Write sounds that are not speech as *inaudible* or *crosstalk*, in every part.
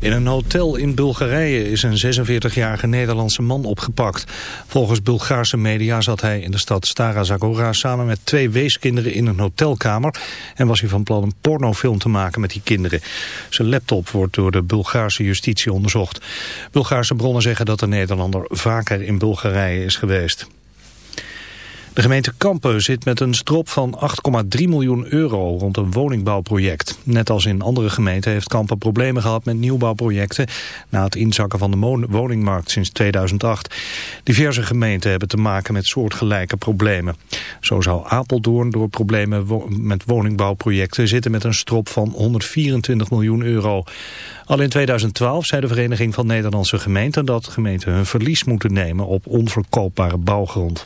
In een hotel in Bulgarije is een 46-jarige Nederlandse man opgepakt. Volgens Bulgaarse media zat hij in de stad Stara Zagora samen met twee weeskinderen in een hotelkamer... en was hij van plan een pornofilm te maken met die kinderen. Zijn laptop wordt door de Bulgaarse justitie onderzocht. Bulgaarse bronnen zeggen dat de Nederlander vaker in Bulgarije is geweest. De gemeente Kampen zit met een strop van 8,3 miljoen euro rond een woningbouwproject. Net als in andere gemeenten heeft Kampen problemen gehad met nieuwbouwprojecten... na het inzakken van de woningmarkt sinds 2008. Diverse gemeenten hebben te maken met soortgelijke problemen. Zo zou Apeldoorn door problemen met woningbouwprojecten zitten met een strop van 124 miljoen euro. Al in 2012 zei de Vereniging van Nederlandse Gemeenten dat gemeenten hun verlies moeten nemen op onverkoopbare bouwgrond.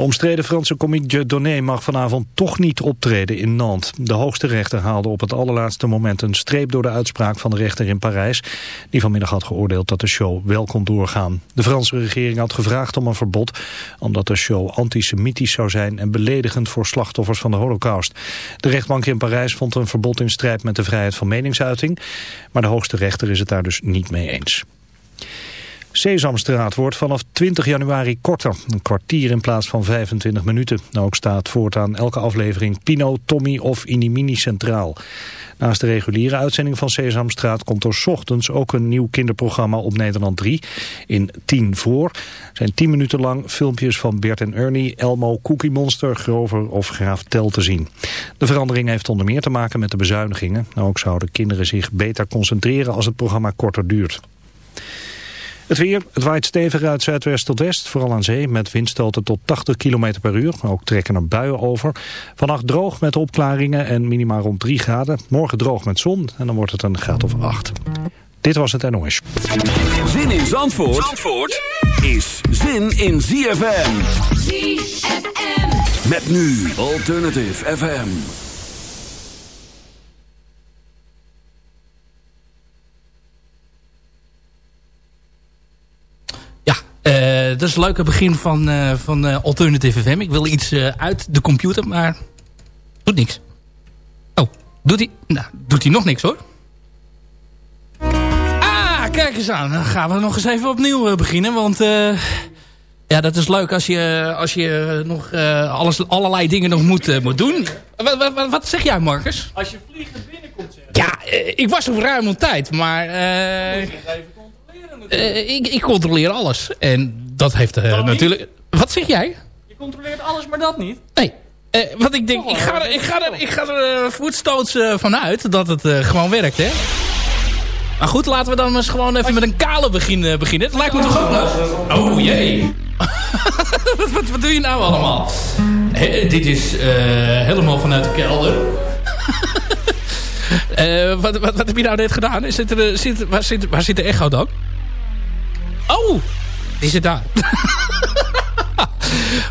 De omstreden Franse komiek Donné mag vanavond toch niet optreden in Nantes. De hoogste rechter haalde op het allerlaatste moment een streep door de uitspraak van de rechter in Parijs... die vanmiddag had geoordeeld dat de show wel kon doorgaan. De Franse regering had gevraagd om een verbod... omdat de show antisemitisch zou zijn en beledigend voor slachtoffers van de holocaust. De rechtbank in Parijs vond een verbod in strijd met de vrijheid van meningsuiting... maar de hoogste rechter is het daar dus niet mee eens. Sesamstraat wordt vanaf 20 januari korter. Een kwartier in plaats van 25 minuten. Ook staat voortaan elke aflevering Pino, Tommy of Inimini centraal. Naast de reguliere uitzending van Sesamstraat komt er ochtends ook een nieuw kinderprogramma op Nederland 3. In 10 voor zijn 10 minuten lang filmpjes van Bert en Ernie, Elmo, Cookie Monster, Grover of Graaf Tel te zien. De verandering heeft onder meer te maken met de bezuinigingen. Ook zouden kinderen zich beter concentreren als het programma korter duurt. Het weer, het waait stevig uit zuidwest tot west, vooral aan zee, met windstoten tot 80 km per uur. Ook trekken er buien over. Vannacht droog met opklaringen en minimaal rond 3 graden. Morgen droog met zon en dan wordt het een graad of 8. Dit was het NOS. Zin in Zandvoort, Zandvoort is zin in ZFM. ZFM. Met nu Alternative FM. Uh, dat is een leuke begin van, uh, van uh, Alternative FM. Ik wil iets uit de computer, maar doet niks. Oh, doet hij? Nou, doet hij nog niks hoor. Ah, kijk eens aan. Dan gaan we nog eens even opnieuw beginnen. Want ja, dat is leuk als je, als je nog alles, allerlei dingen nog moet, moet doen. Wat, wat, wat, zeg jij, Marcus? Als je vliegend binnenkomt, zeg. Ja, ik was op ruim om tijd, maar... Uh, ik, ik, controleer alles. En dat heeft uh, natuurlijk... Wat zeg jij? Je controleert alles, maar dat niet? Nee. Uh, want ik denk, ik ga er, ik ga er, ik ga er voetstoots vanuit dat het gewoon werkt, hè? Maar goed, laten we dan eens gewoon even met een kale begin, beginnen. Het lijkt me toch ook... Oh jee. *laughs* wat, wat, wat, doe je nou allemaal? dit is helemaal vanuit de kelder. *laughs* wat, wat, wat, heb je nou net gedaan? Is het er, zit, waar, zit, waar zit de echo dan? Oh, is het daar? *laughs*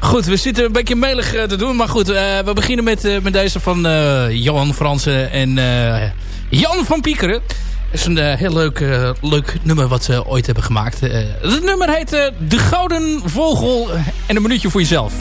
goed, we zitten een beetje melig eh, te doen. Maar goed, uh, we beginnen met, uh, met deze van uh, Johan Fransen en Jan van Piekeren. Dat is een heel leuk, leuk nummer wat ze ooit hebben gemaakt. het nummer heet De Gouden Vogel. En een minuutje voor jezelf.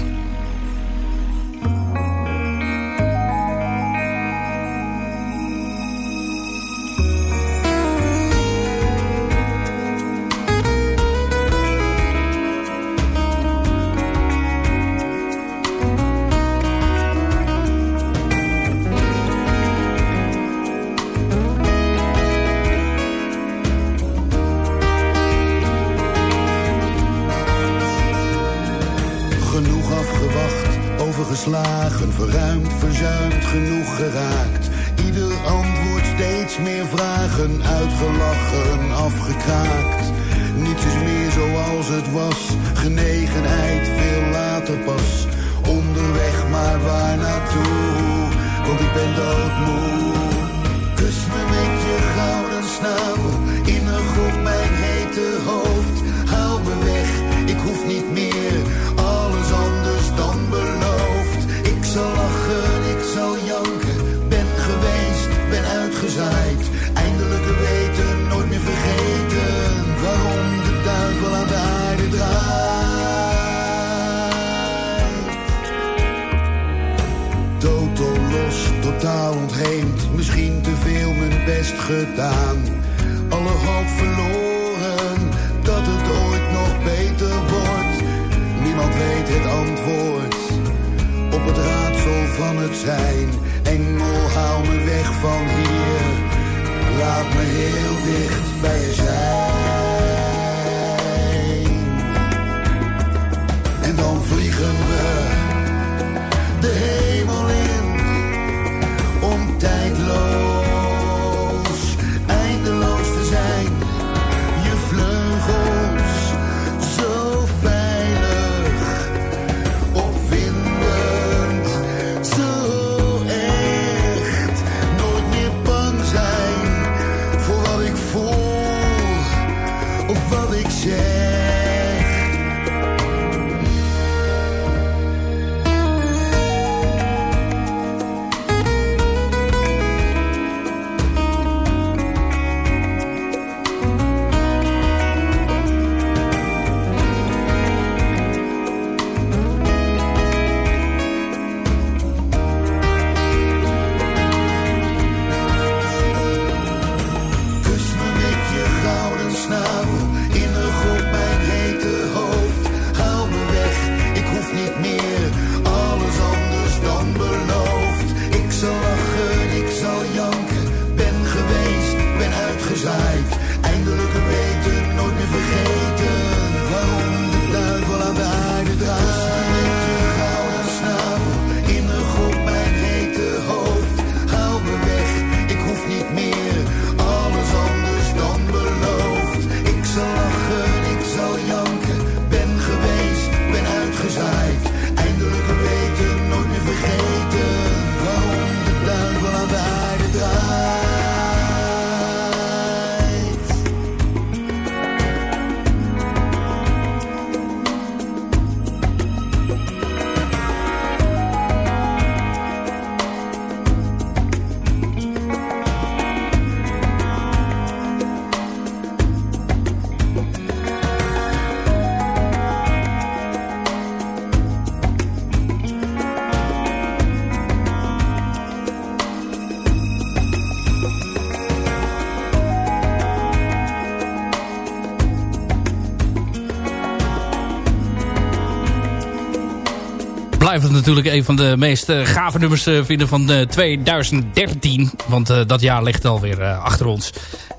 Het natuurlijk een van de meest eh, gave nummers eh, vinden van eh, 2013. Want eh, dat jaar ligt alweer achter ons.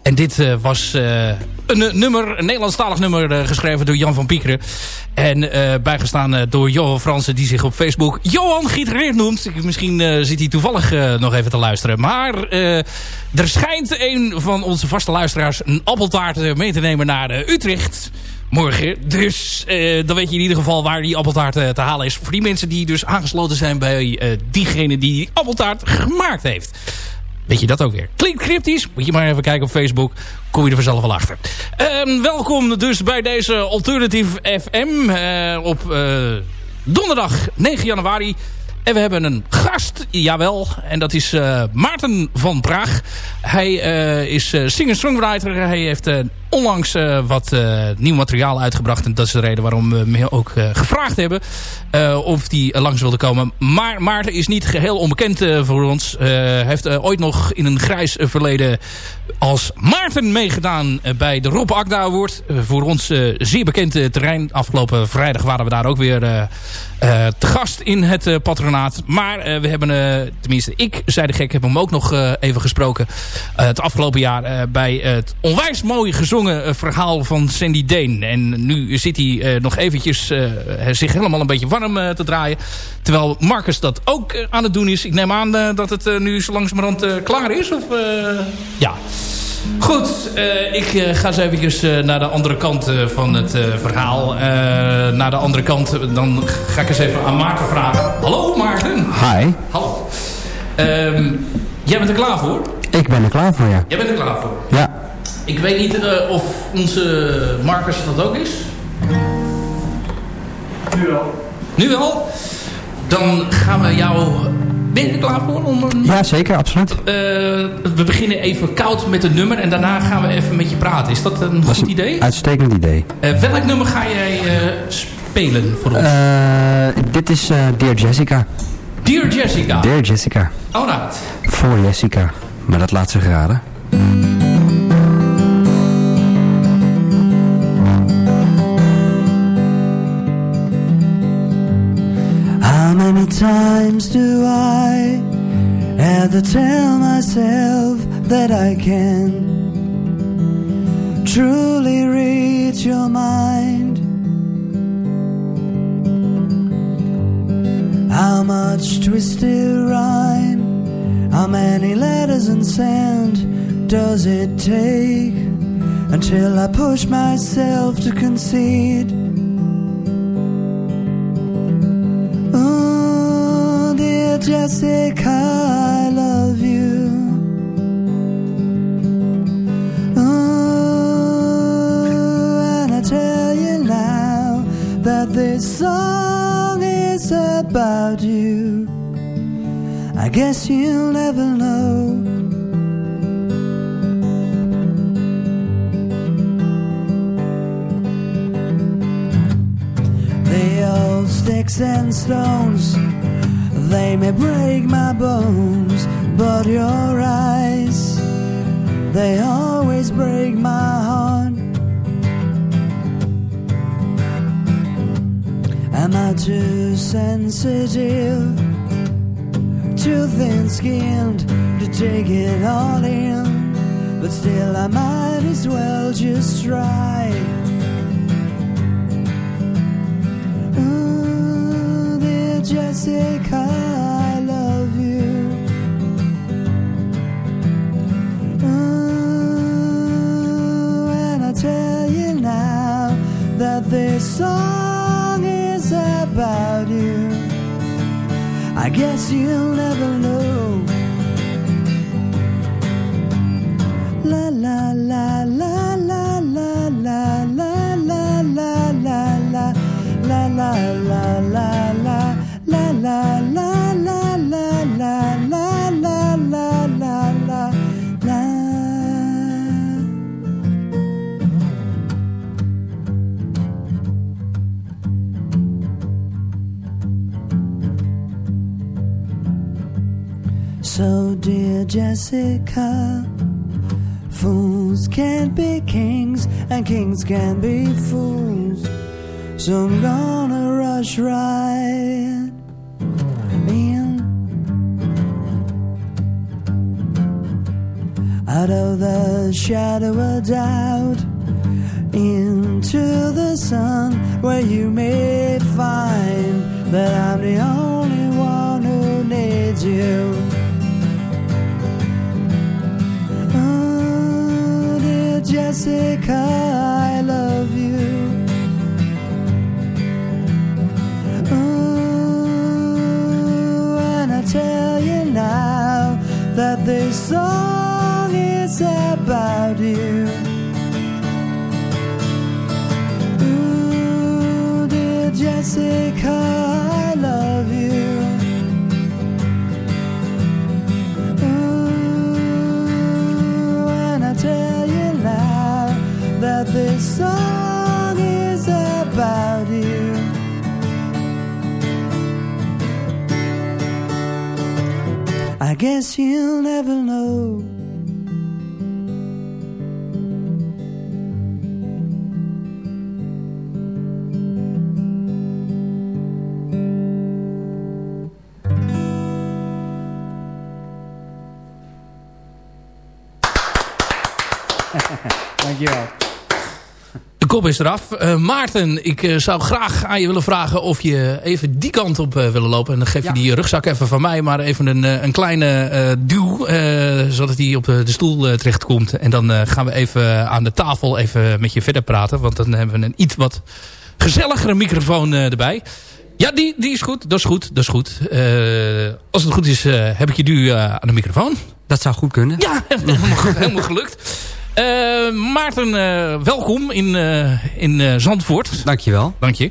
En dit was een nummer, een Nederlandstalig nummer geschreven door Jan van Piekeren. En bijgestaan door Johan Fransen die zich op Facebook Johan Gitareert noemt. Misschien zit hij toevallig nog even te luisteren. Maar er schijnt een van onze vaste luisteraars een appeltaart mee te nemen naar Utrecht morgen. Dus eh, dan weet je in ieder geval waar die appeltaart eh, te halen is. Voor die mensen die dus aangesloten zijn bij eh, diegene die die appeltaart gemaakt heeft. Weet je dat ook weer. Klinkt cryptisch. Moet je maar even kijken op Facebook. Kom je er vanzelf wel achter. Ehm, welkom dus bij deze Alternative FM. op donderdag 9 januari. En we hebben een gast, jawel. En dat is eh, Maarten van Praag. Hij eh, is eh, singer-songwriter. Hij heeft onlangs wat nieuw materiaal uitgebracht. En dat is de reden waarom we hem ook gevraagd hebben. of hij langs wilde komen. Maar Maarten is niet geheel onbekend voor ons. Hij heeft ooit nog in een grijs verleden als Maarten meegedaan bij de Rob Akda Award. Voor ons zeer bekend terrein. Afgelopen vrijdag waren we daar ook weer te gast in het eh, Maar eh, we hebben, eh, tenminste ik, zei de gek, heb hem ook nog eh, even gesproken. het afgelopen jaar bij het onwijs mooi gezongen verhaal van Sandy Dane. En nu zit hij nog eventjes zich helemaal een beetje warm te draaien. Terwijl Marcus dat ook aan het doen is. Ik neem aan dat het nu zo langzamerhand klaar is. Of, ja. Goed, eh, ik eh, ga eens eventjes eh, naar de andere kant eh, van het eh, verhaal. Eh, naar de andere kant, dan ga ik eens even aan Maarten vragen. Hallo Maarten. Hi, Hallo. Ehm, jij bent er klaar voor? ik ben er klaar voor, ja. Jij bent er klaar voor. Ja, Ik weet niet eh, of onze Marcus dat ook is. Nu wel. Nu wel. Dan gaan we jou... Ben je er klaar voor? Om een... ja zeker, absoluut. Eh, we beginnen even koud met een nummer en daarna gaan we even met je praten. Is dat een Dat goed een idee? Uitstekend idee. Eh, welk nummer ga jij eh, spelen voor ons? Dit is Dear Jessica. Dear Jessica. Dear Jessica. Alright. Voor Jessica. Maar dat laat zich raden. Many times do I have to tell myself that I can truly reach your mind? How much twisted rhyme, how many letters and sand does it take until I push myself to concede? Jessica, I love you. Oh, and I tell you now that this song is about you. I guess you'll never know. The old sticks and stones, they may break my bones, but your eyes, they always break my heart. Am I too sensitive, too thin skinned to take it all in? But still, I might as well just try. Dear I love you. Ooh, and I tell you now that this song is about you. I guess you'll never know. Jessica Fools can't be kings, and kings can't be fools. So I'm gonna rush right in. Out of the shadow of doubt, into the sun, where you may find that I'm the only Jessica, I love you. Oh, and I tell you now that this song is about you. Ooh, dear Jessica, guess you'll never know. Is eraf. Eh, Maarten, ik eh, zou graag aan je willen vragen of je even die kant op uh, willen lopen. En dan geef je die rugzak even van mij, maar even een, een kleine duw. zodat hij op de stoel terechtkomt. En dan gaan we even aan de tafel even met je verder praten. Want dan hebben we een iets wat gezelligere microfoon erbij. Ja, die, die is goed. Dat is goed. Dat is goed. als het goed is, heb ik je nu aan de microfoon. Dat zou goed kunnen. Ja, *laughs* helemaal, helemaal gelukt. Uh, Maarten, uh, welkom in, uh, in Zandvoort. Dankjewel. Dank je.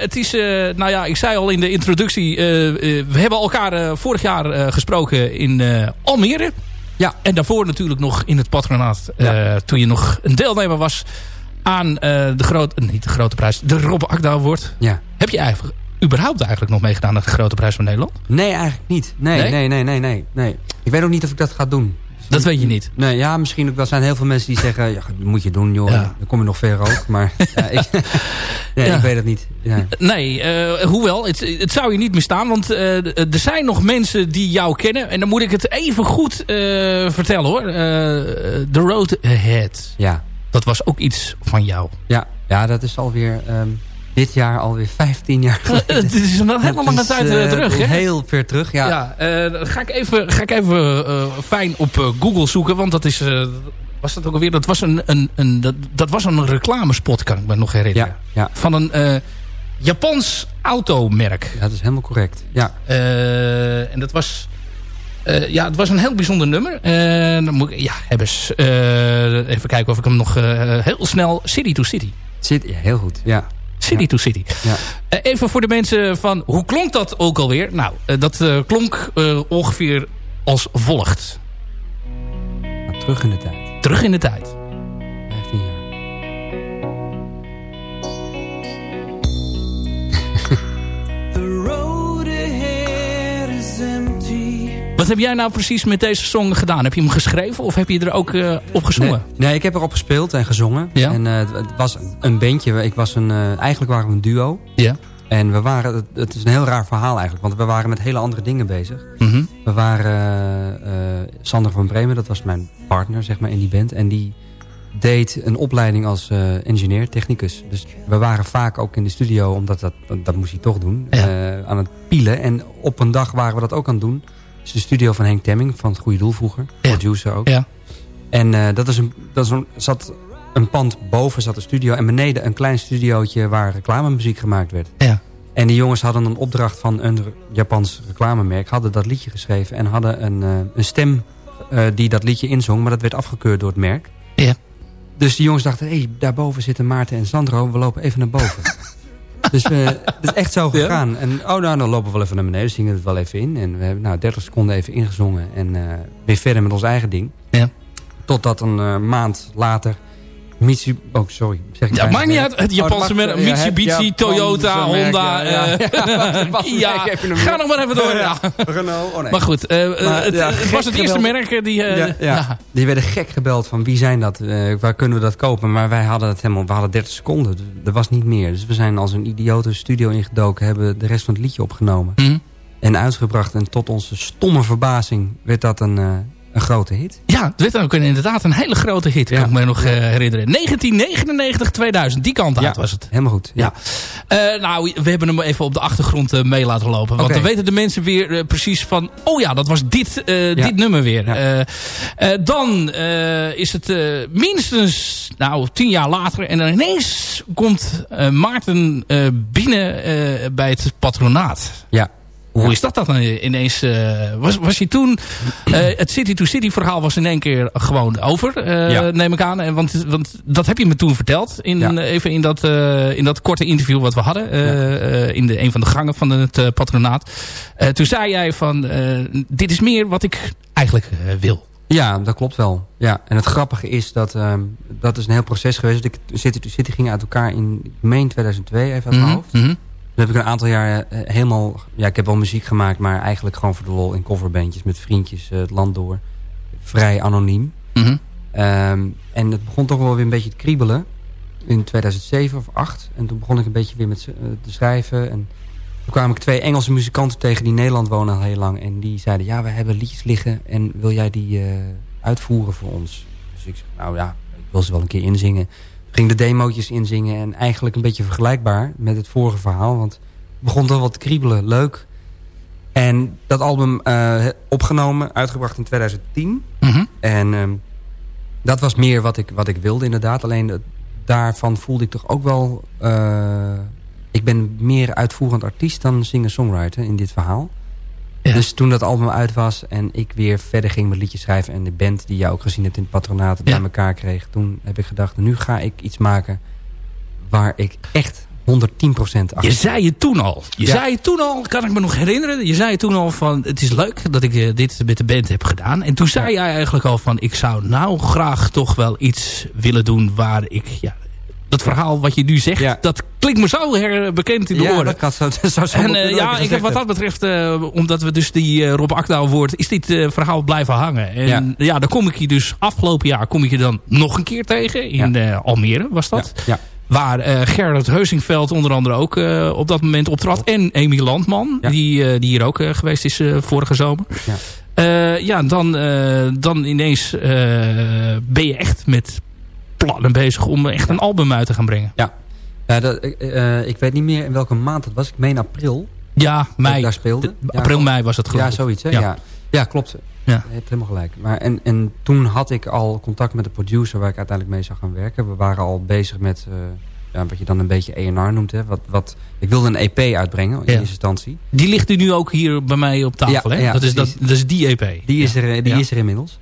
het is, nou ja, ik zei al in de introductie, we hebben elkaar vorig jaar gesproken in Almere. Ja. En daarvoor natuurlijk nog in het patronaat, Ja. toen je nog een deelnemer was aan de grote, niet de grote prijs, de Rob Akda Award. Ja. Heb je eigenlijk überhaupt eigenlijk nog meegedaan aan de Grote Prijs van Nederland? Nee, eigenlijk niet. Nee, Nee? nee, nee, nee, nee, nee. Ik weet ook niet of ik dat ga doen. Dat weet je niet. Nee, ja, misschien ook wel zijn heel veel mensen die zeggen... Ja, dat moet je doen, joh. Ja. Dan kom je nog ver ook. Maar *laughs* ja, ik, *laughs* nee, Ja. ik weet het niet. Ja. Nee, eh, hoewel, het, het zou je niet mistaan. Want eh, er zijn nog mensen die jou kennen. En dan moet ik het even goed eh, vertellen hoor. The Road Ahead. Ja. Dat was ook iets van jou. Ja, ja, dat is alweer ehm, dit jaar alweer 15 jaar geleden. Het is een hele lange tijd eh, eh, terug hè? Heel ver terug, ja. Ja, eh, ga ik even, ga ik even eh, fijn op eh, Google zoeken. Want dat is... eh, was dat ook alweer? Dat was een, een, een, dat, dat was een reclamespot, kan ik me nog herinneren. Ja, ja. Van een eh, Japans automerk. Ja, dat is helemaal correct. Ja, Eh, en dat was... eh, ja, het was een heel bijzonder nummer. Eh, dan moet ik, ja, hebbers. Eh, even kijken of ik hem nog eh, heel snel... City to City. ja, heel goed. Ja, City Ja. to City. ja. Eh, even voor de mensen van... Hoe klonk dat ook alweer? Nou, eh, dat eh, klonk ongeveer als volgt. Terug in de tijd. Terug in de tijd. Wat heb jij nou precies met deze song gedaan? Heb je hem geschreven of heb je er ook eh, op gezongen? Nee, nee, ik heb erop gespeeld en gezongen. Ja. En eh, het, was een bandje. Ik was een, eh, eigenlijk waren we een duo. Ja. En we waren, het, is een heel raar verhaal eigenlijk. Want we waren met hele andere dingen bezig. Mhm. We waren Sander van Bremen, dat was mijn partner zeg maar, in die band. En die deed een opleiding als engineer, technicus. Dus we waren vaak ook in de studio, omdat dat, dat, moest hij toch doen, Ja. aan het pielen. En op een dag waren we dat ook aan het doen. Dus de studio van Henk Temming, van het Goede Doel vroeger. Ja. Producer ook. Ja. En eh, dat is een, dat is een, zat een pand boven zat een studio en beneden een klein studiootje waar reclamemuziek gemaakt werd. Ja. En die jongens hadden een opdracht van een Japans reclamemerk, hadden dat liedje geschreven en hadden een, eh, een stem eh, die dat liedje inzong, maar dat werd afgekeurd door het merk. Ja. Dus die jongens dachten, hé, hey, daarboven zitten Maarten en Sandro, we lopen even naar boven. *laughs* dus het is echt zo *laughs* Ja. gegaan. En oh, nou, dan lopen we wel even naar beneden, zingen het wel even in. En we hebben nou 30 seconden even ingezongen en eh, weer verder met ons eigen ding. Ja. Totdat een eh, maand later Mitsubishi... Oh, sorry. Zeg ik Ja, maakt niet uit. Het Japanse merk. ja, het Mitsubishi, Japanse Toyota, merk, Honda. ja, ja. eh, Ja, wacht, Kia. ik heb je nog Ga nog maar even door. Ja. Renault, oh nee. Maar goed, eh, eh, Maar, het, ja, was het eerste gebeld. merk eh, die... eh, ja, ja. ja. Die werden gek gebeld van wie zijn dat? Eh, waar kunnen we dat kopen? Maar wij hadden het helemaal, we hadden 30 seconden. Er was niet meer. Dus we zijn als een idiote studio ingedoken. Hebben de rest van het liedje opgenomen. Hm. En uitgebracht. En tot onze stomme verbazing werd dat een, eh, een grote hit. Ja, het werd ook inderdaad een hele grote hit. Ja. Kan ik me nog eh, herinneren. 1999, 2000. Die kant uit was het. Helemaal goed. Ja. Eh, nou, we hebben hem even op de achtergrond eh, mee laten lopen. Want dan weten de mensen weer precies van... Oh ja, dat was dit, dit nummer weer. Dan is het minstens nou, tien jaar later. En dan ineens komt Maarten binnen bij het patronaat. ja. Hoe is dat dan ineens? eh, was, was je toen... eh, *clears throat* het City-to-City verhaal was in één keer gewoon over, eh, Ja. neem ik aan. En Want, want dat heb je me toen verteld. In, Ja. eh, even in dat, eh, in dat korte interview wat we hadden. eh, eh, in de, een van de gangen van het eh, patronaat. Eh, toen zei jij van... eh, dit is meer wat ik eigenlijk eh, wil. Ja, dat klopt wel. Ja. En het grappige is dat dat is een heel proces geweest. Ik, City to City ging uit elkaar in meen 2002, even uit mijn Mhm, hoofd. mhm. Toen heb ik een aantal jaar eh, helemaal... Ja, ik heb wel muziek gemaakt, maar eigenlijk gewoon voor de lol in coverbandjes met vriendjes eh, het land door. Vrij anoniem. Mhm. Ehm, en het begon toch wel weer een beetje te kriebelen. In 2007 of 2008. En toen begon ik een beetje weer met eh, te schrijven. En toen kwamen ik twee Engelse muzikanten tegen die in Nederland wonen al heel lang. En die zeiden, ja, we hebben liedjes liggen. En wil jij die uitvoeren voor ons? Dus ik zeg, nou ja, ik wil ze wel een keer inzingen. Ging de demootjes inzingen. En eigenlijk een beetje vergelijkbaar met het vorige verhaal. Want het begon toch wat te kriebelen. Leuk. En dat album eh, opgenomen, uitgebracht in 2010. Mhm. En ehm, dat was meer wat ik, wat ik wilde inderdaad. Alleen dat- daarvan voelde ik toch ook wel... eh, ik ben meer uitvoerend artiest dan singer-songwriter in dit verhaal. Ja. Dus toen dat album uit was en ik weer verder ging met liedjes schrijven... en de band die je ook gezien hebt in het patronaat Ja. bij elkaar kreeg... toen heb ik gedacht, nu ga ik iets maken waar ik echt 110% achter Je zei het toen al. Je Ja. zei het toen al, kan ik me nog herinneren. Je zei het toen al van, het is leuk dat ik eh, dit met de band heb gedaan. En toen zei jij eigenlijk al van, ik zou nou graag toch wel iets willen doen waar ik... Ja, dat verhaal wat je nu zegt, Ja. dat klinkt me zo bekend in de ja, oren. dat kan zo, dat *laughs* zou zo En eh, ja, ik heb wat dat betreft, eh, omdat we dus die eh, Rob Akda woord, is dit verhaal blijven hangen. En ja. Ja. dan kom ik je dus afgelopen jaar kom ik je dan nog een keer tegen in Almere was dat. Ja. Waar eh, Gerard Heusingveld onder andere ook op dat moment optrad. En Amy Landman, Ja. die, die hier ook geweest is vorige zomer. Ja. Ja, dan, dan ineens ben je echt met plannen bezig om echt een album uit te gaan brengen. Ja, dat, eh, ik weet niet meer in welke maand het was. Ik meen april. Ja, mei. daar speelde. De- Ja, april, mei was het geloof Ja, zoiets. Hè? Ja. Ja. Ja. klopt. Ja. Je hebt helemaal gelijk. Maar en, en toen had ik al contact met de producer waar ik uiteindelijk mee zou gaan werken. We waren al bezig met eh, ja, wat je dan een beetje ENR noemt. Hè? Wat, wat, ik wilde een EP uitbrengen in Ja. eerste instantie. Die ligt u nu ook hier bij mij op tafel, Ja, hè? ja, dat, is dat, dat is die EP. Die is, er, die Ja. is er inmiddels.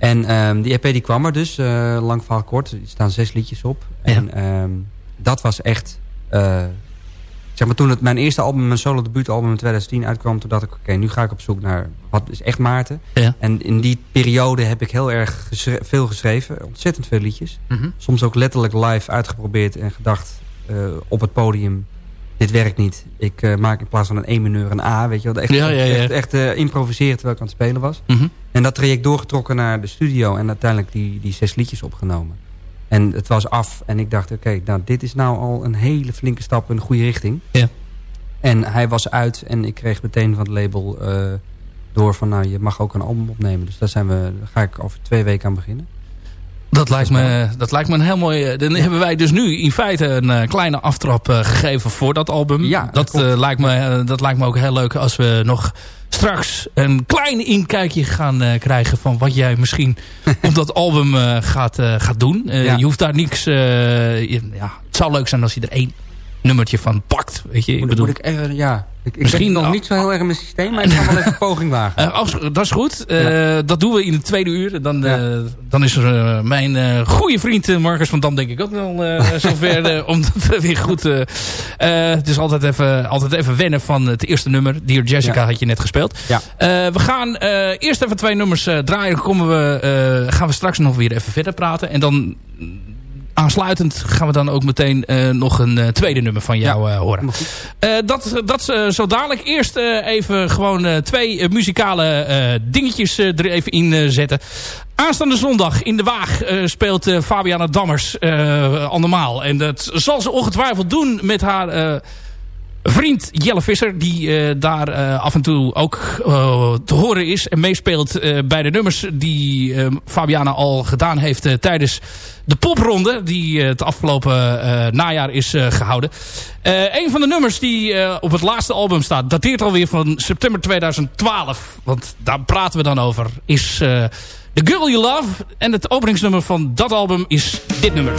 En ehm, die EP die kwam er dus, eh, lang verhaal kort. Er staan zes liedjes op. En ehm, dat was echt... eh, zeg maar toen het mijn eerste album, mijn solo debuutalbum in 2010 uitkwam... toen dacht ik, oké, nu ga ik op zoek naar wat is echt Maarten. Ja. En in die periode heb ik heel erg geschre- veel geschreven. Ontzettend veel liedjes. Mhm. Soms ook letterlijk live uitgeprobeerd en gedacht eh, op het podium... dit werkt niet. Ik maak in plaats van een E-mineur een A, weet je wel. Echt, Ja, ja, ja. echt, echt improviseren terwijl ik aan het spelen was. Mhm. En dat traject doorgetrokken naar de studio en uiteindelijk die, die zes liedjes opgenomen. En het was af en ik dacht, oké, nou dit is nou al een hele flinke stap in de goede richting. Ja. En hij was uit en ik kreeg meteen van het label eh, door van, nou je mag ook een album opnemen. Dus daar, zijn we, daar ga ik over twee weken aan beginnen. Dat lijkt, me, dat lijkt me een heel mooi... eh, Dan hebben wij dus nu in feite een eh, kleine aftrap eh, gegeven voor dat album. Ja, dat, lijkt me, dat lijkt me ook heel leuk als we nog straks een klein inkijkje gaan krijgen... van wat jij misschien *laughs* op dat album gaat, eh, gaat doen. Ja. Je hoeft daar niks... ja, het zou leuk zijn als je er één nummertje van pakt. Weet je, ik bedoel, moet ik even, ja, ik, ik Misschien nog niet zo heel erg in mijn systeem, maar ik ga wel even een poging wagen. *laughs* Eh, als- dat is goed. Eh, Dat doen we in het tweede uur. Dan, eh, dan is er mijn goede vriend Marcus van Dam denk ik ook wel *laughs* zover. om dat *laughs* weer goed... het is altijd even, altijd even wennen van het eerste nummer. Dear Jessica Ja. had je net gespeeld. We gaan eerst even twee nummers draaien. Dan komen we, gaan we straks nog weer even verder praten. En dan... Aansluitend gaan we dan ook meteen eh, nog een eh, tweede nummer van jou eh, horen. Dat dat zo dadelijk. Eerst even gewoon twee muzikale dingetjes er even in zetten. Aanstaande zondag in de Waag speelt eh, Fabiana Dammers eh andermaal. En dat zal ze ongetwijfeld doen met haar vriend Jelle Visser. Die eh, daar eh, af en toe ook eh, te horen is. En meespeelt bij de nummers die Fabiana al gedaan heeft tijdens de popronde. Die het afgelopen najaar is eh, gehouden. Eh, een van de nummers die op het laatste album staat. Dateert alweer van september 2012. Want daar praten we dan over. Is The Girl You Love. En het openingsnummer van dat album is dit nummer.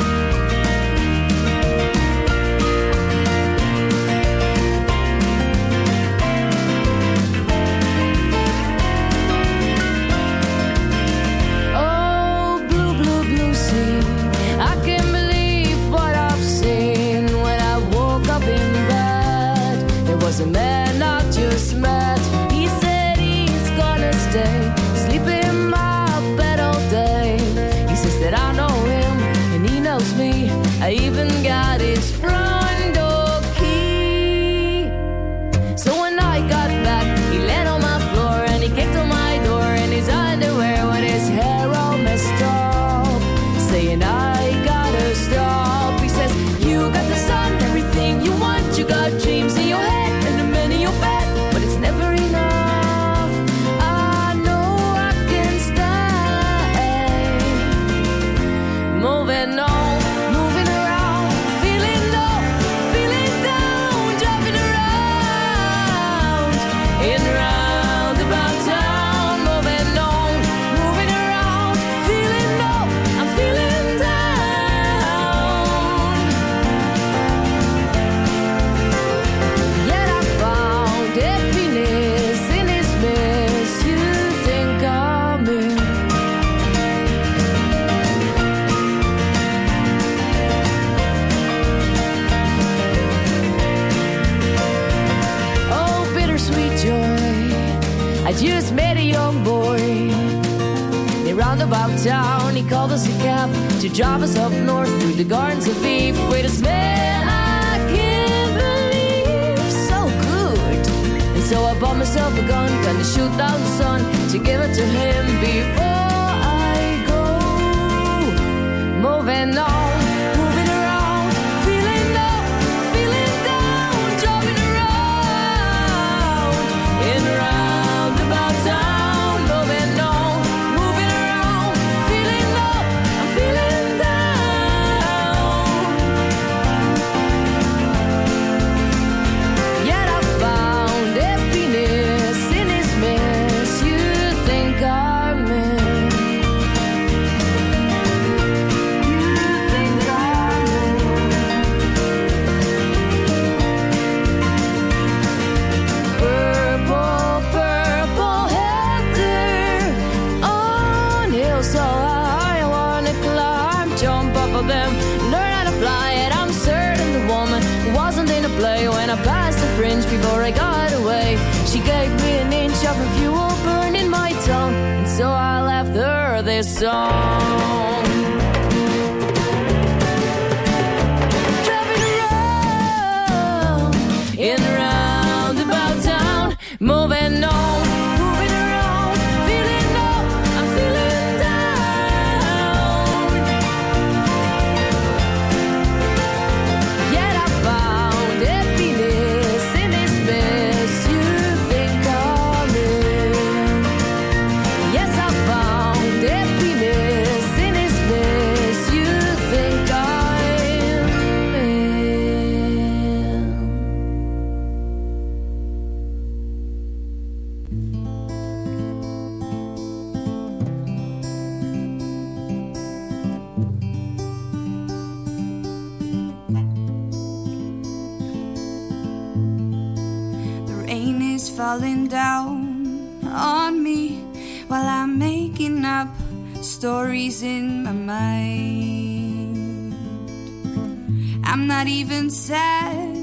Song. Not even sad,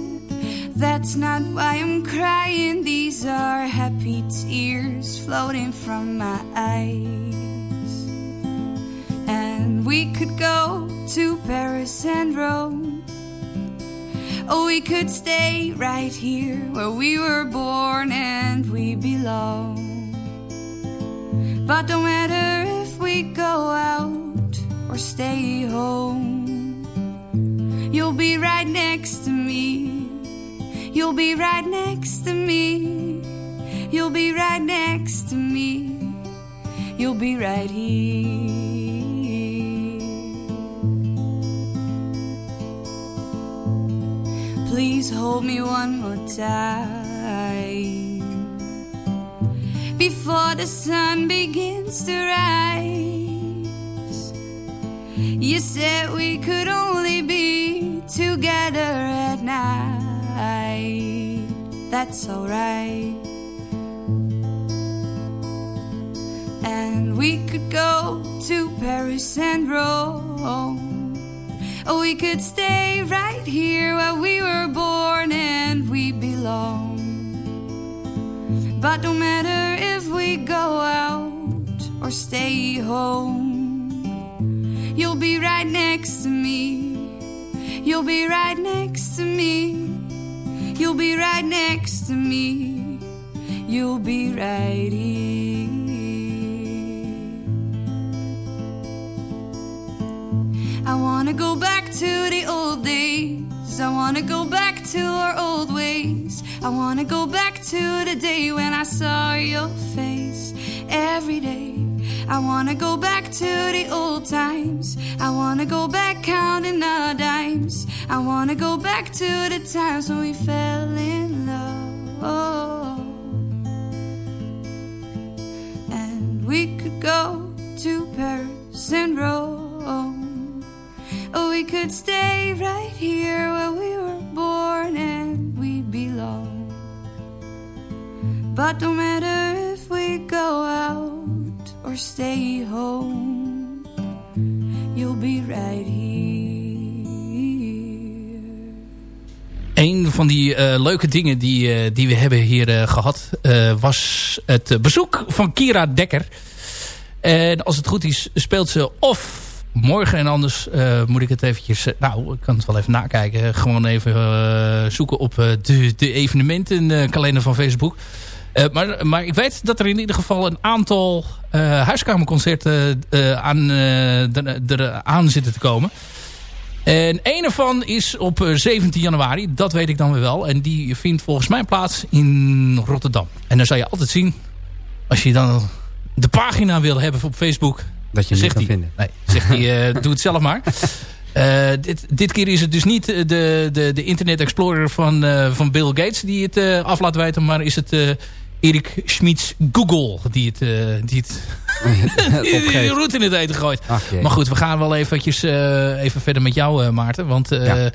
that's not why I'm crying. These are happy tears floating from my eyes. And we could go to Paris and Rome. Or we could stay right here where we were born and we belong. But no matter if we go out or stay home, you'll be right next to me. You'll be right next to me. You'll be right next to me. You'll be right here. Please hold me one more time before the sun begins to rise. You said we could only be together at night. That's alright. And we could go to Paris and Rome. Or we could stay right here where we were born and we belong. But no matter if we go out or stay home, you'll be right next to me. You'll be right next to me. You'll be right next to me. You'll be right here. I wanna go back to the old days. I wanna go back to our old ways. I wanna go back to the day when I saw your face every day. I wanna go back to the old times. I wanna go back counting the dimes. I wanna go back to the times when we fell in love. And we could go to Paris and Rome. Or we could stay right here where we were born and we belong. But no matter if we go out or stay home, you'll be right here. Een van die eh, leuke dingen die, eh, die we hebben hier eh, gehad... eh, was het bezoek van Kira Dekker. En als het goed is, speelt ze of morgen en anders moet ik het eventjes... nou, ik kan het wel even nakijken. Gewoon even zoeken op de, de evenementenkalender van Facebook. Eh, maar, maar ik weet dat er in ieder geval een aantal eh, huiskamerconcerten eh, aan, eh, er, er aan zitten te komen. En een ervan is op eh, 17 januari. Dat weet ik dan weer wel. En die vindt volgens mij plaats in Rotterdam. En dan zal je altijd zien... Als je dan de pagina wil hebben op Facebook... Dat je hem niet kan hij, vinden. Nee, zegt hij, *laughs* doe het zelf maar. Eh, dit, dit keer is het dus niet eh, de, de, de Internet Explorer van, eh, van Bill Gates die het eh, af laat wijten. Maar is het Erik Schmids Google die het, die het *laughs* *laughs* die in het eten gooit. Ach. Maar goed, we gaan wel eventjes, even verder met jou, Maarten. Want Ja.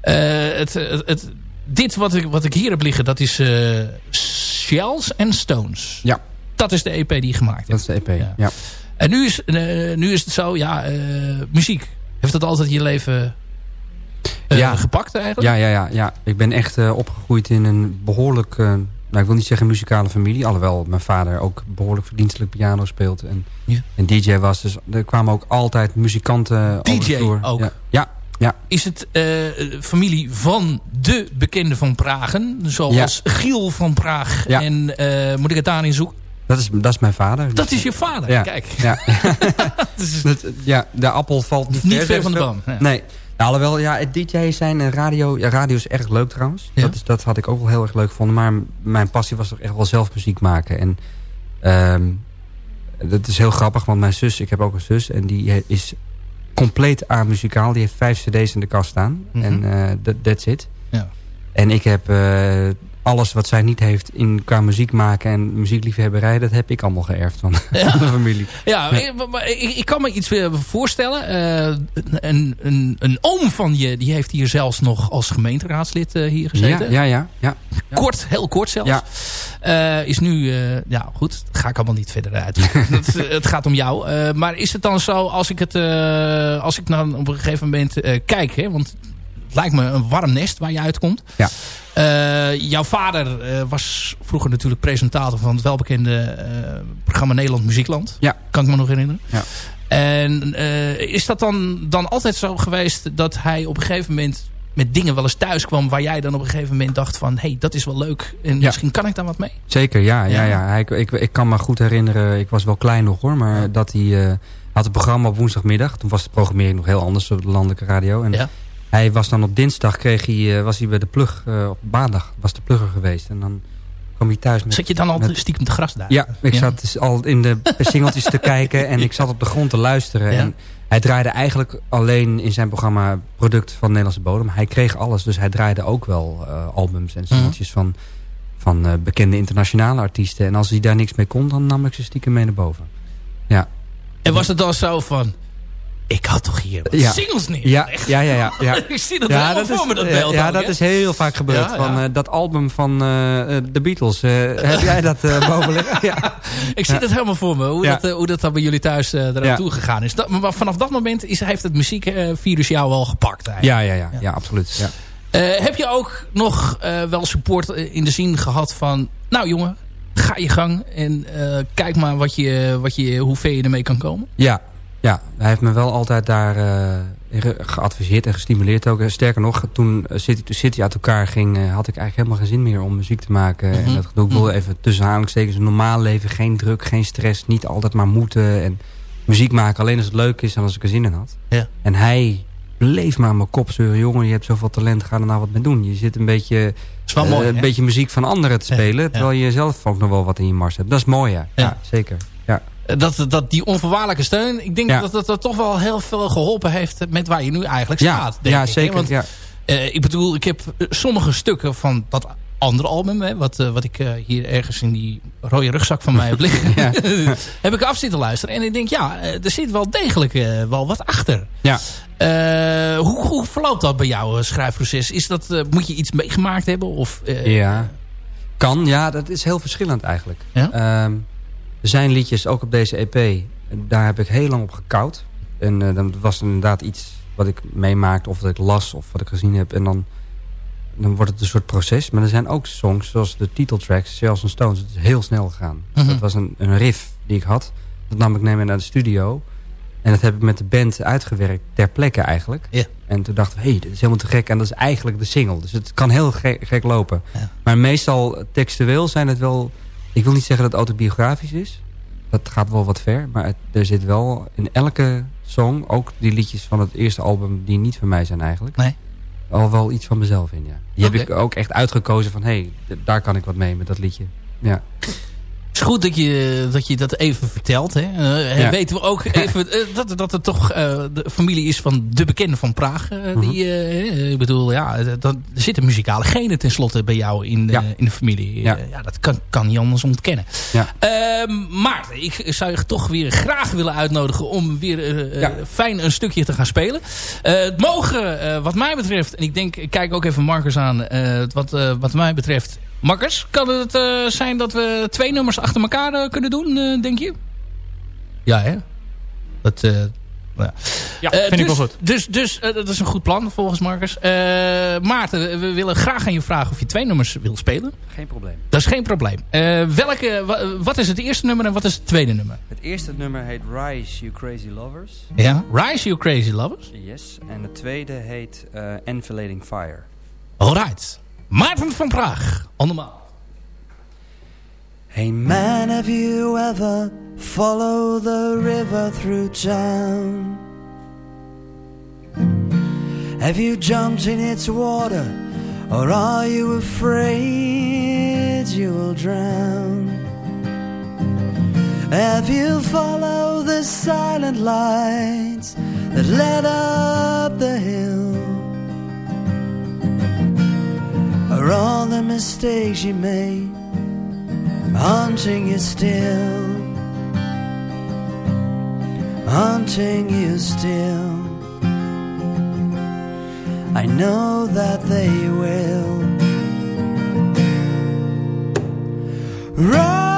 het, het, het- dit wat ik, wat ik hier heb liggen, dat is Shells and Stones. Ja. Dat is de EP die je gemaakt Dat hebt. is de EP, Ja. ja. En nu is, nu is het zo, ja, muziek. Heeft dat altijd je leven eh, Ja. gepakt eigenlijk? Ja, ja, ja, ja. Ik ben echt eh, opgegroeid in een behoorlijk... eh, nou, ik wil niet zeggen muzikale familie. Alhoewel mijn vader ook behoorlijk verdienstelijk piano speelt. En, Ja. en DJ was. Dus er kwamen ook altijd muzikanten DJ ook? Ja, ja, ja. Is het familie van de bekende van Pragen? Zoals Giel van Praag. En moet ik het daarin zoeken? Dat, is, dat is mijn vader. Dat is je vader, Ja. kijk. Ja. *laughs* Dat Dat- ja, de appel valt niet, niet ver, ver van de boom. Ja. Nee. Nou, alhoewel, ja, het DJ zijn en radio... Ja, radio is erg leuk trouwens. Ja. Dat, is, dat had ik ook wel heel erg leuk gevonden. Maar mijn passie was toch echt wel zelf muziek maken. En ehm, dat is heel grappig, want mijn zus... Ik heb ook een zus en die he- is compleet aan-muzikaal. Die heeft vijf cd's in de kast staan. Mhm. En eh, that- that's it. Ja. En ik heb eh, alles wat zij niet heeft in, qua muziek maken en muziekliefhebberij... dat heb ik allemaal geërfd van Ja. *laughs* van de familie. Ja, ik, maar ik, ik kan me iets weer voorstellen. Eh, een, een, een oom van je, die heeft hier zelfs nog als gemeenteraadslid eh, hier gezeten. Ja, ja, ja. ja. Kort, heel kort zelfs. Ja. Eh, is nu, ja goed, ga ik allemaal niet verder uit. *laughs* het, het gaat om jou. Maar is het dan zo, als ik het, als ik dan op een gegeven moment kijk, hè, want het lijkt me een warm nest waar je uitkomt. Ja. Eh, jouw vader eh, was vroeger natuurlijk presentator van het welbekende eh, programma Nederland Muziekland. Ja. Kan ik me nog herinneren. Ja. En is dat dan, dan altijd zo geweest dat hij op een gegeven moment met dingen wel eens thuis kwam... waar jij dan op een gegeven moment dacht van... hé, hey, dat is wel leuk en Ja. misschien kan ik daar wat mee? Zeker, ja. ja, Ja. Ik, ik, ik kan me goed herinneren, ik was wel klein nog hoor... maar dat hij had een programma op woensdagmiddag. Toen was de programmering nog heel anders op de landelijke radio. En Ja. Hij was dan op dinsdag, kreeg hij, eh, was hij bij de plug... eh, op maandag was de plugger geweest. En dan kwam hij thuis met... Zat je dan al met- stiekem te gras daar? Ja, ik zat dus al in de *laughs* singeltjes te kijken en ik zat op de grond te luisteren. Ja. En hij draaide eigenlijk alleen in zijn programma product van Nederlandse bodem. Hij kreeg alles, dus hij draaide ook wel eh, albums en singeltjes van, van bekende internationale artiesten. En als hij daar niks mee kon, dan nam ik ze stiekem mee naar boven. Ja, En was het dan zo van... ik had toch hier Ja. singles neer. ja, ja, ja. ja, ja. *laughs* ik zie dat Ja, dat voor is, me, dat beeld. ja, ook, dat is heel vaak gebeurd. Van, eh, dat album van eh, eh, de Beatles. eh, *laughs* heb jij dat eh, boven liggen? *laughs* Ja. Ik zie dat helemaal voor me. Hoe, dat, eh, hoe dat dan bij jullie thuis eh eraan toe gegaan is. Dat, maar vanaf dat moment is, heeft het muziekvirus jou wel gepakt eigenlijk. Ja, ja, ja, ja, absoluut. Ja. Eh, heb je ook nog eh, wel support eh, in de zin gehad van... Nou jongen, ga je gang en eh, kijk maar wat je, wat je, hoe ver je ermee kan komen. Ja, ja, hij heeft me wel altijd daar eh, geadviseerd en gestimuleerd ook. Eh, Sterker nog, toen eh, City to City uit elkaar ging... had ik eigenlijk helemaal geen zin meer om muziek te maken. Mhm. En dat doe ik wel even tussen aanhalingstekens. Een normaal leven, geen druk, geen stress. Niet altijd maar moeten. En muziek maken alleen als het leuk is en als ik er zin in had. Ja. En hij bleef maar aan mijn kop zeuren. Jongen, je hebt zoveel talent, ga er nou wat mee doen. Je zit een beetje, mooi, een hè? beetje muziek van anderen te spelen... terwijl je zelf ook nog wel wat in je mars hebt. Dat is mooi. Ja. ja zeker. Ja. Eh, Dat, dat die onvoorwaardelijke steun, ik denk Ja. dat dat, dat toch wel heel veel geholpen heeft met waar je nu eigenlijk staat. Denk ja ik, zeker. Want ja. Eh, ik bedoel, ik heb eh, sommige stukken van dat andere album... Hè, wat, wat ik hier ergens in die rode rugzak van mij heb liggen... *laughs* Ja. *laughs* heb ik af zitten luisteren. En ik denk, ja, er zit wel degelijk wel wat achter. Ja. Hoe, hoe verloopt dat bij jouw schrijfproces? Is dat, moet je iets meegemaakt hebben? Of, Ja. Kan, ja, dat is heel verschillend eigenlijk. Ja? Ehm, zijn liedjes, ook op deze EP, daar heb ik heel lang op gekoud. En eh, dan was het inderdaad iets wat ik meemaakte of dat ik las of wat ik gezien heb. En dan, dan wordt het een soort proces. Maar er zijn ook songs, zoals de titeltracks, Shells and Stones. Het is heel snel gegaan. Mhm. Dat was een, een riff die ik had. Dat nam ik mee naar de studio. En dat heb ik met de band uitgewerkt ter plekke eigenlijk. En toen dachten we, hé, hey, dit is helemaal te gek. En dat is eigenlijk de single. Dus het kan heel gek, gek lopen. Maar meestal textueel zijn het wel... Ik wil niet zeggen dat het autobiografisch is. Dat gaat wel wat ver. Maar het- er zit wel in elke song... ook die liedjes van het eerste album die niet van mij zijn eigenlijk... Nee. al wel iets van mezelf in, ja. Die heb ik ook echt uitgekozen van... hé, hey, daar kan ik wat mee met dat liedje. Ja. Het is goed dat je dat, je dat even vertelt. Hè. Eh, Ja. Weten we ook *laughs* even eh, dat, dat het toch eh, de familie is van de bekende van Praag. Mhm. die, eh, ik bedoel, ja, dat, er zit een muzikale gene tenslotte bij jou in, Ja. in de familie. Ja. Dat kan, kan niet anders ontkennen. Ehm, Maarten, ik zou je toch weer graag willen uitnodigen om weer fijn een stukje te gaan spelen. Het mogen, wat mij betreft, en ik denk, ik kijk ook even Marcus aan, wat, wat mij betreft, Marcus, kan het eh, zijn dat we twee nummers achter elkaar eh, kunnen doen, eh, denk je? Ja, hè? Dat, ja. Ja, vind dus, ik wel goed. Dus, dus dat is een goed plan volgens Marcus. Eh, Maarten, we willen graag aan je vragen of je twee nummers wil spelen. Geen probleem. Dat is geen probleem. Eh, welke, wa- wat is het eerste nummer en wat is het tweede nummer? Het eerste nummer heet Rise, You Crazy Lovers. Ja. Rise You Crazy Lovers. Yes. En het tweede heet uh, Enfilading Fire. Alright. Maarten van Praag. Andermaal. Hey man, have you ever followed the river through town? Have you jumped in its water, or are you afraid you will drown? Have you followed the silent lights that led up the hill? Or all the mistakes you made? haunting you still, haunting you still. I know that they will. Rise,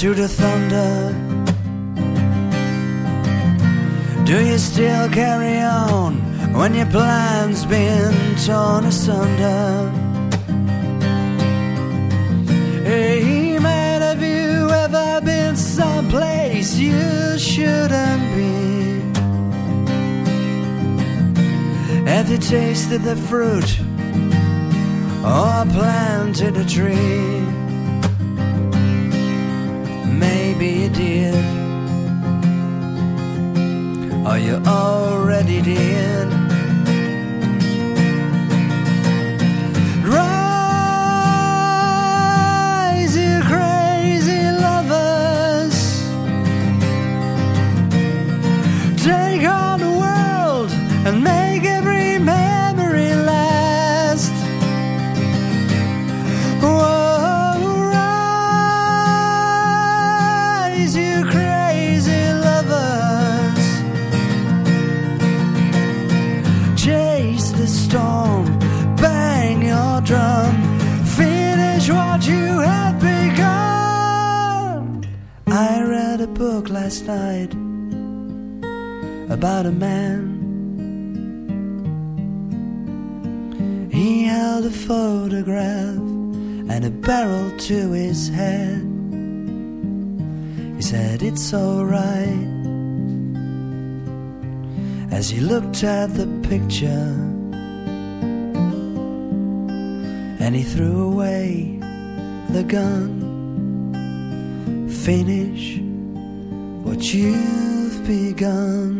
to the thunder? Do you still carry on when your plans been torn asunder? Hey man, have you ever been someplace you shouldn't be? Have you tasted the fruit or planted a tree? Or you already did. Last night about a man. He held a photograph and a barrel to his head. He said, It's alright. As he looked at the picture, and he threw away the gun. Finish what you've begun.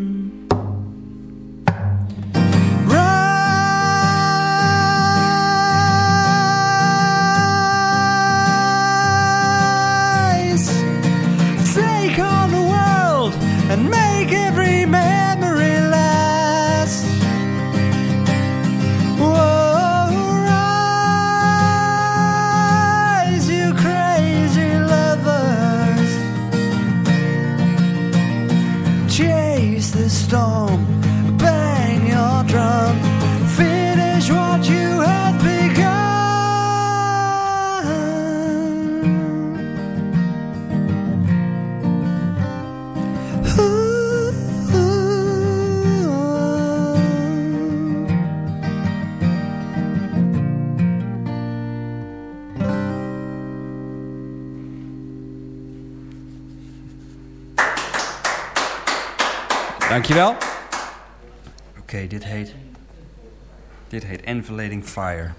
Dit heet Envelading Fire.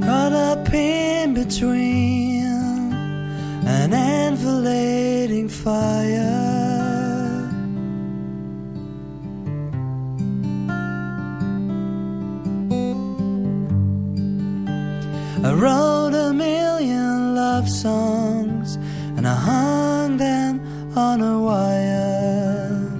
Caught up in between an enfilading fire. I wrote a million love songs and I hung them on a wire.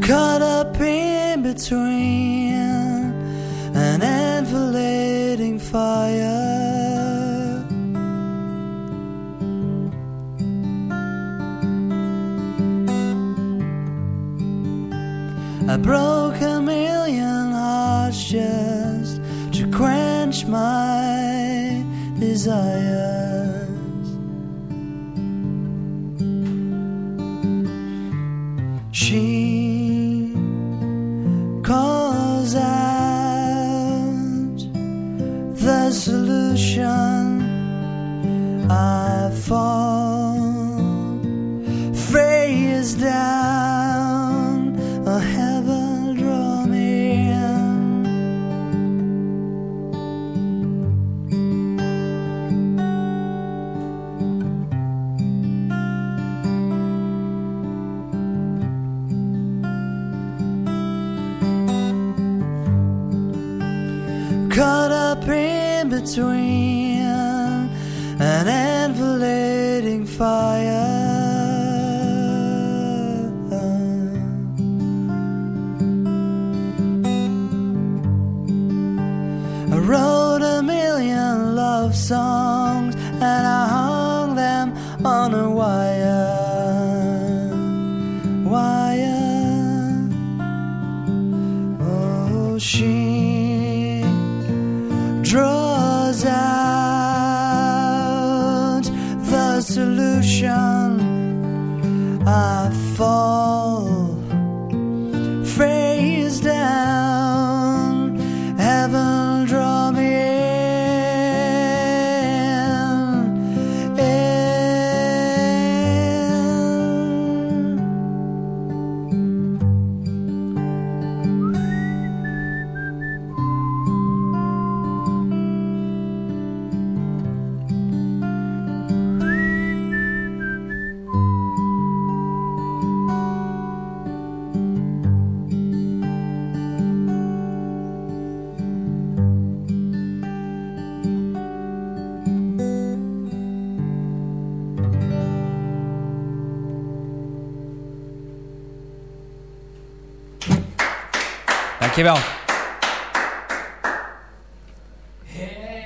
Caught up in between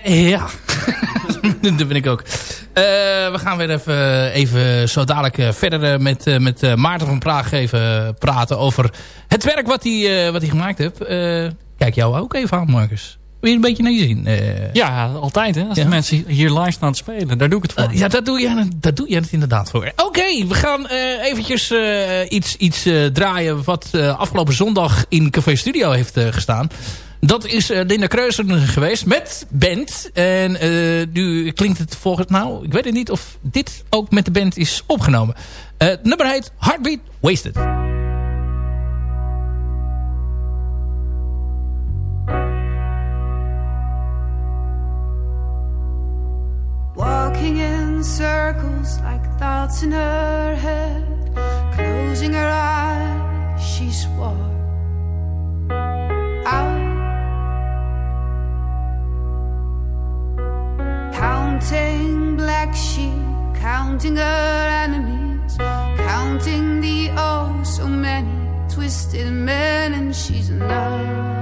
Ja, *laughs* dat ben ik ook. Eh, we gaan weer even, even zo dadelijk eh, verder eh, met, met Maarten van Praag even praten over het werk wat hij, wat hij gemaakt heeft. Kijk jou ook even aan, Marcus. Wil je een beetje naar je zien? Eh, Ja, altijd hè. Als Ja. de mensen hier live staan te spelen, daar doe ik het voor. Eh, ja, dat doe, je, dat doe je het inderdaad voor. Oké, we gaan eh, eventjes iets, iets draaien wat afgelopen zondag in Café Studio heeft gestaan. Dat is Linda Kreuzer geweest met band. En nu klinkt het volgens... Nou, ik weet het niet of dit ook met de band is opgenomen. Het nummer heet Heartbeat Wasted. Like thoughts in her head. Closing her eyes, she swore. Out. Counting black sheep, counting her enemies, counting the oh so many twisted men, and she's. Now.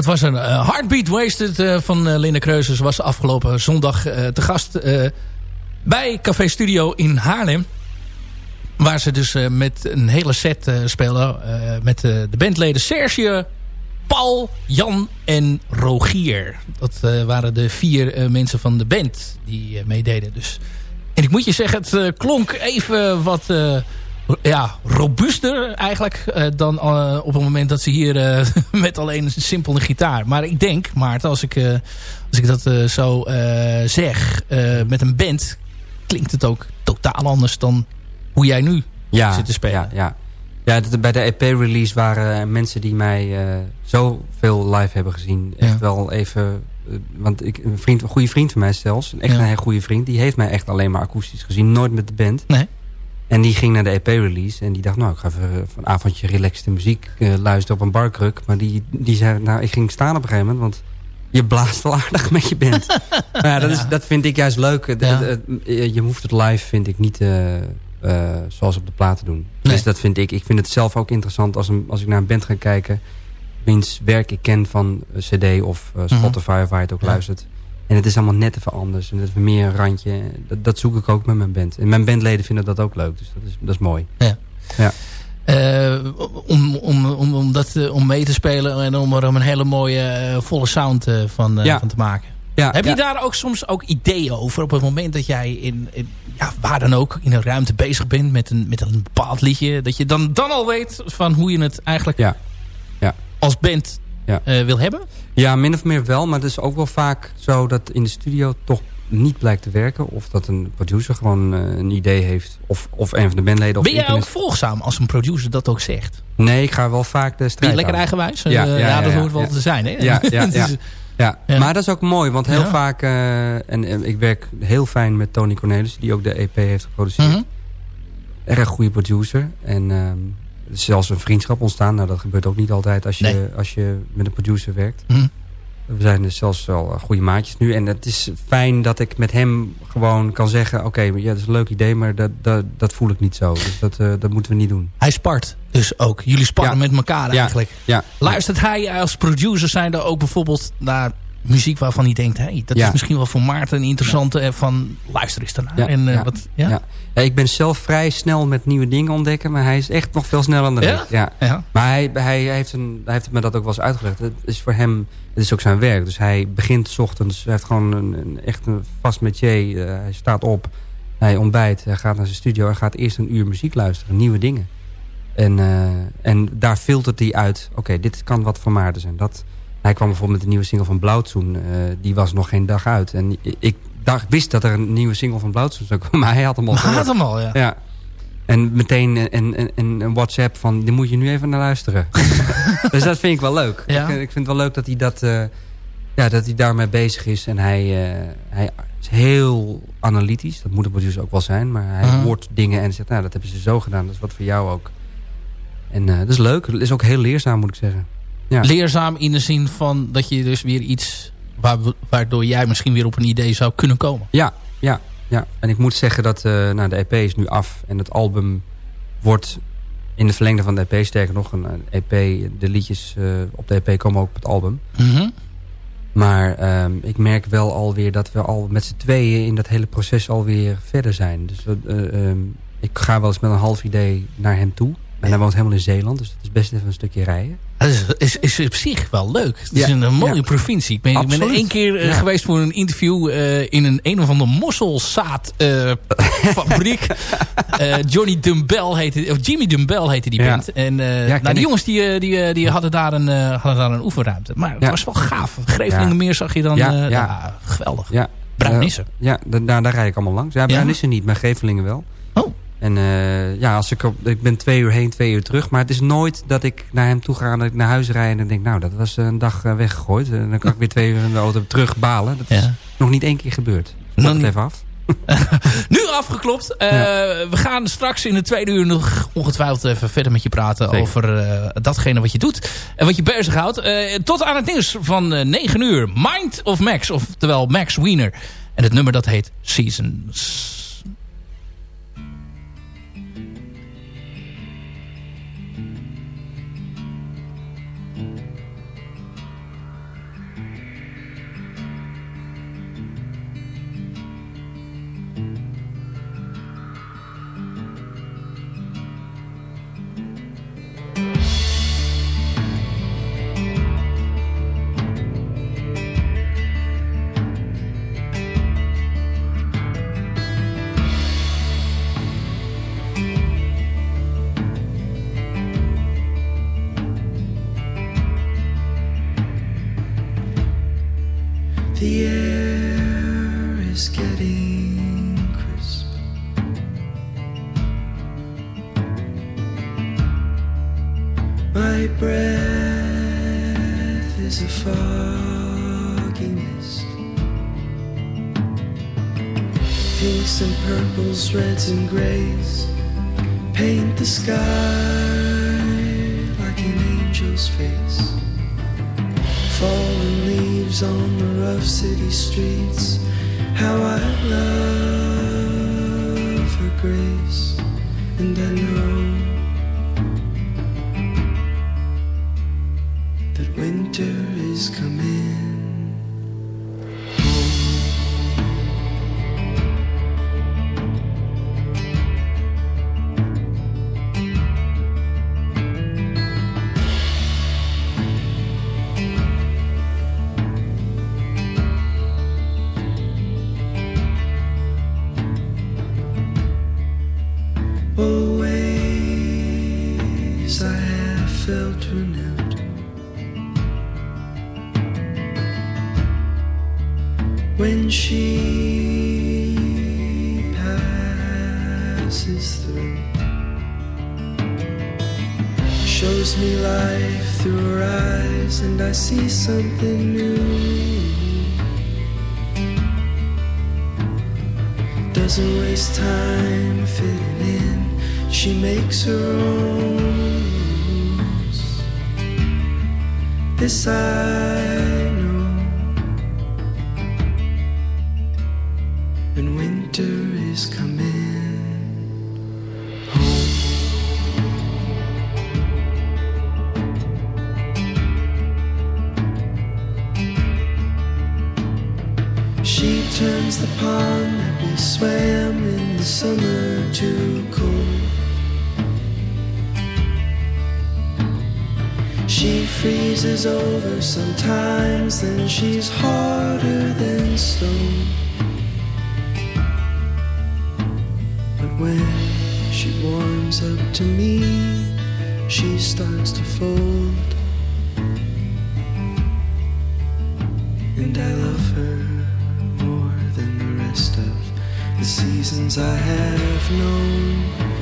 Dat was een eh, Heartbeat Wasted eh, van uh, Linda Kreuzes. Was afgelopen zondag eh, te gast eh, bij Café Studio in Haarlem. Waar ze dus eh, met een hele set eh eh, met eh, de bandleden Serge, Paul, Jan en Rogier. Dat eh, waren de vier eh, mensen van de band die eh, meededen. Dus. En ik moet je zeggen, het eh, klonk even wat eh, ja, robuuster eigenlijk... eh, dan eh, op het moment dat ze hier eh, *laughs* met alleen een simpele gitaar. Maar ik denk, Maarten, als ik, als ik dat zo zeg... met een band klinkt het ook totaal anders dan hoe jij nu ja, zit te spelen. Ja, ja. ja bij de EP-release waren mensen die mij zoveel live hebben gezien. Echt Ja. wel even... want ik, een, vriend, een goede vriend van mij zelfs, een echt Ja. een heel goede vriend... die heeft mij echt alleen maar akoestisch gezien, nooit met de band. Nee. En die ging naar de EP-release en die dacht... nou, ik ga even eh, een avondje relaxte muziek eh, luisteren op een barkruk. Maar die, die zei, nou, ik ging staan op een gegeven moment... want je blaast wel aardig met je band. *laughs* maar ja, dat, Is, dat vind ik juist leuk. Ja. het- het- je hoeft het live, vind ik, niet eh, eh, zoals op de platen doen. Nee. Dus dat vind ik. Ik vind het zelf ook interessant als, een, als ik naar een band ga kijken... wiens werk ik ken van eh, cd of eh, Spotify of waar je het ook Mhm. Ja. luistert. En het is allemaal net even anders. En het is meer een randje. Dat, dat zoek ik ook met mijn band. En mijn bandleden vinden dat ook leuk. Dus dat is, dat is mooi. Eh, om, om, om, om, dat, eh, om mee te spelen en om er een hele mooie eh, volle sound van, Ja. van te maken. Ja, Heb ja. je daar ook soms ook ideeën over op het moment dat jij in, in ja, waar dan ook in een ruimte bezig bent met een, met een bepaald liedje, dat je dan, dan al weet van hoe je het eigenlijk Ja. Ja. als band Ja. eh, wil hebben? Ja, min of meer wel. Maar het is ook wel vaak zo dat in de studio toch niet blijkt te werken. Of dat een producer gewoon eh, een idee heeft. Of, of een van de bandleden. Of Ben jij ook volgzaam als een producer dat ook zegt? Nee, ik ga wel vaak de Ben strijd je lekker aan. eigenwijs? Ja, Eh, ja, ja, ja, dat hoort wel te zijn. Hè? Ja, *laughs* ja, ja. maar dat is ook mooi. Want heel vaak... en, ik werk heel fijn met Tony Cornelis. Die ook de EP heeft geproduceerd. Mhm. Erg goede producer. En ehm, is zelfs een vriendschap ontstaan. Nou, dat gebeurt ook niet altijd als je, Nee. als je met een producer werkt. Mhm. We zijn dus zelfs wel eh, goede maatjes nu. En het is fijn dat ik met hem gewoon kan zeggen... oké, ja, dat is een leuk idee, maar dat, dat, dat voel ik niet zo. Dus dat, eh, dat moeten we niet doen. Hij spart dus ook. Jullie sparren Ja. met elkaar Ja. eigenlijk. Ja, Luistert hij als producer zijn er ook bijvoorbeeld naar muziek waarvan hij denkt... Hey, dat Ja. is misschien wel voor Maarten een interessante... eh, van luister eens daarnaar. Ja, en, eh, wat, ja? Ik ben zelf vrij snel met nieuwe dingen ontdekken. Maar hij is echt nog veel sneller dan Ja? ik. Ja. Maar hij, hij, heeft een, hij heeft me dat ook wel eens uitgelegd. Het is voor hem, het is ook zijn werk. Dus hij begint 's ochtends. Hij heeft gewoon een, een, echt een vast métier. Eh, hij staat op. Hij ontbijt. Hij gaat naar zijn studio. Hij gaat eerst een uur muziek luisteren. Nieuwe dingen. En, en daar filtert hij uit. Oké, dit kan wat voor Maarten zijn. Dat, hij kwam bijvoorbeeld met de nieuwe single van Blauwtsoen. eh die was nog geen dag uit. En ik- dacht, wist dat er een nieuwe single van Blauwtsoen zou komen. *laughs* Maar hij had hem al Maar had hem al, ja. Ja. En meteen een, een, een, WhatsApp van, die moet je nu even naar luisteren. *laughs* dus dat vind ik wel leuk. Ja. Ik, vind- ik vind het wel leuk dat hij, dat, eh, ja, dat hij daarmee bezig is. En hij, eh, hij is heel analytisch. Dat moet een producer ook wel zijn. Maar hij Mhm. hoort dingen en zegt, nou dat hebben ze zo gedaan. Dat is wat voor jou ook. En eh, dat is leuk. Dat is ook heel leerzaam moet ik zeggen. Ja. Leerzaam in de zin van dat je dus weer iets... Waar, waardoor jij misschien weer op een idee zou kunnen komen. Ja, ja, ja. En ik moet zeggen dat eh, nou, de EP is nu af. En het album wordt in de verlengde van de EP. Sterker nog, een, een EP, de liedjes eh, op de EP komen ook op het album. Mhm. Maar ehm, ik merk wel alweer dat we al met z'n tweeën in dat hele proces alweer verder zijn. Dus we, eh, ehm, ik ga wel eens met een half idee naar hem toe. En hij woont helemaal in Zeeland, dus dat is best even een stukje rijden. Dat is, is, is op zich wel leuk. Het is Ja, een, een mooie ja. provincie. Ik ben, ik ben er één keer eh, Ja. geweest voor een interview eh, in een een of andere mosselzaadfabriek. *laughs* Eh Johnny Dumbell heette, of Jimmy Dumbell heette die band. En nou, die ik. jongens die, die, die hadden, daar een, hadden daar een oefenruimte. Maar het was wel gaaf. Grevelingenmeer zag je dan. Ja, ja. ja, geweldig. Ja, Bruinissen. Ja, da- daar, daar rijd ik allemaal langs. Ja, Bruinissen niet, maar Gevelingen wel. En eh, ja, als ik, op, ik ben twee uur heen, twee uur terug. Maar het is nooit dat ik naar hem toe ga en dat ik naar huis rijd... en denk, nou, dat was een dag eh, weggegooid. En dan kan ik weer twee uur in de auto terug balen. Dat is Ja. nog niet één keer gebeurd. Nog niet. het even af. *laughs* Nu afgeklopt. Eh, We gaan straks in de tweede uur nog ongetwijfeld even verder met je praten Zeker. over datgene wat je doet en wat je bezighoudt. Tot aan het nieuws van eh 9 uur. Mind of Max, oftewel Max Wiener. En het nummer dat heet Seasons. My breath is a foggy mist. Pinks and purples, reds and grays paint the sky like an angel's face. Fallen leaves on the rough city streets. How I love her grace, and I know winter is coming. We swam in the summer too cold. She freezes over sometimes, then she's harder than stone. But when she warms up to me, she starts to fold. And I love her the seasons I have known.